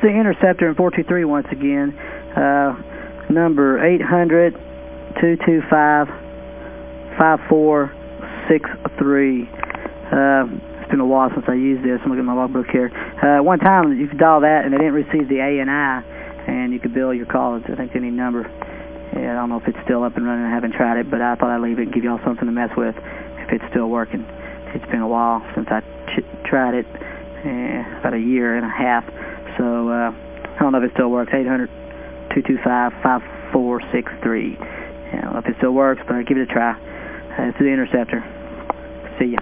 it's the Interceptor in 423 once again. Uh, number 800 225 5463. Uh, it's been a while since I used this. I'm looking at my logbook here. Uh, one time you could dial that and they didn't receive the ANI and I and you could bill your calls. I think any number. Yeah, I don't know if it's still up and running. I haven't tried it, but I thought I'd leave it and give y'all something to mess with if it's still working. It's been a while since I tried it, eh, about a year and a half. So uh, I don't know if it still works. 800-225-5463. I don't know if it still works, but give it a try. Uh, it's the Interceptor. See ya.